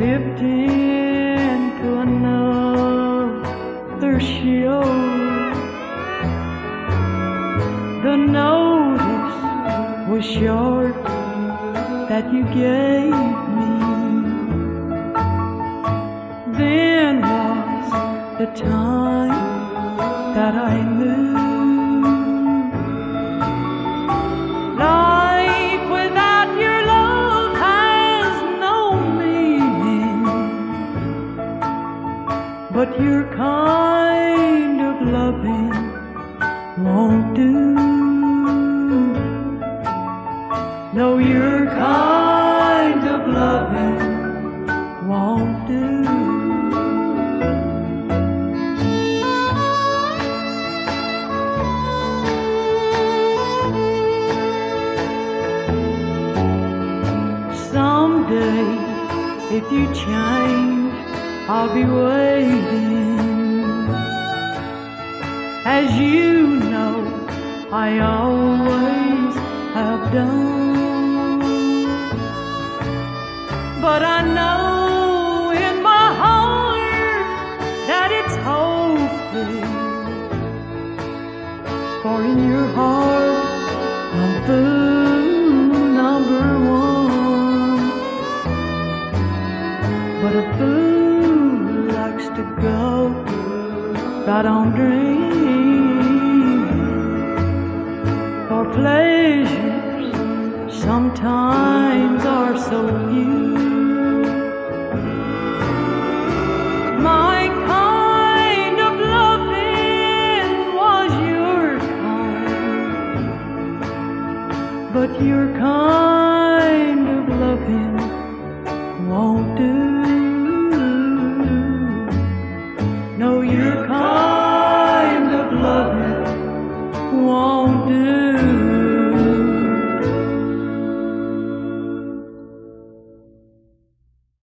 drifting to another shore. The notice was short that you gave me. Then was the time that I knew But your kind of loving won't do. No, your kind of loving won't do. Someday, if you change, I'll be waiting. As you know, I always have done. But I know in my heart that it's hopeless. For in your heart, right on dreaming for pleasures sometimes are so few. My kind of loving was your kind, but your kind of loving won't do.